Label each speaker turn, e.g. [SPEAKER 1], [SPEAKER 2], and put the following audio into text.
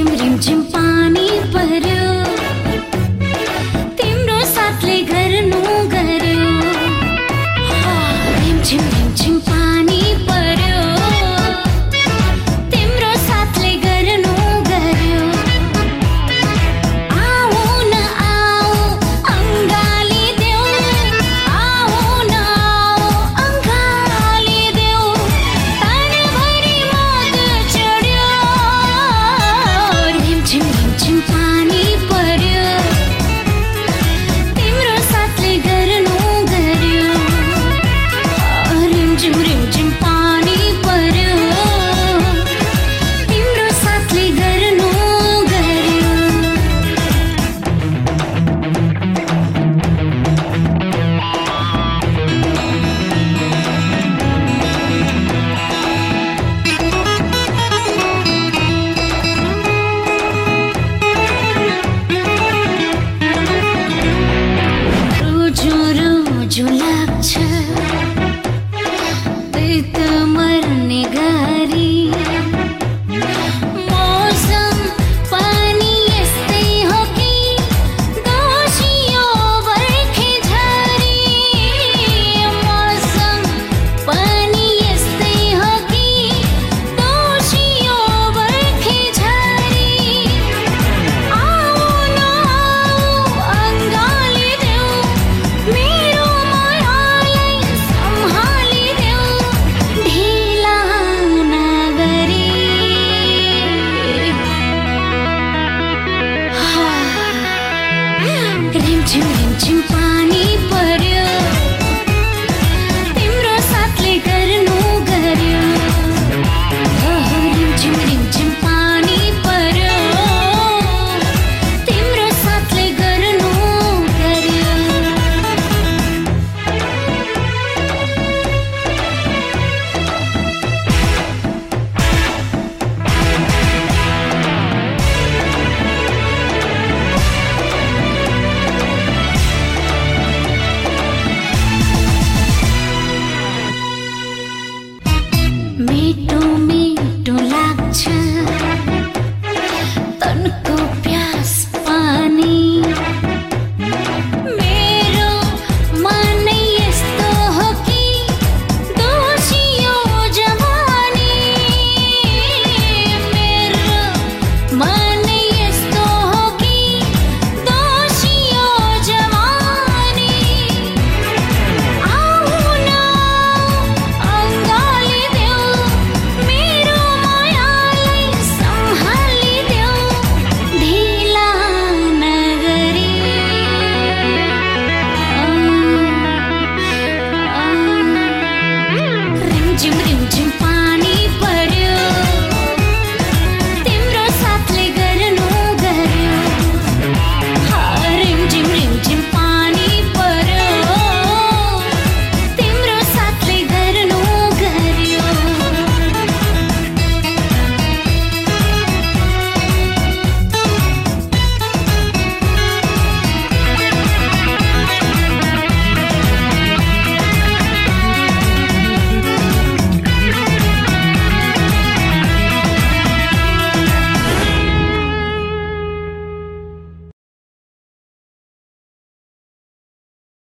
[SPEAKER 1] chim rim chim pa you निगाह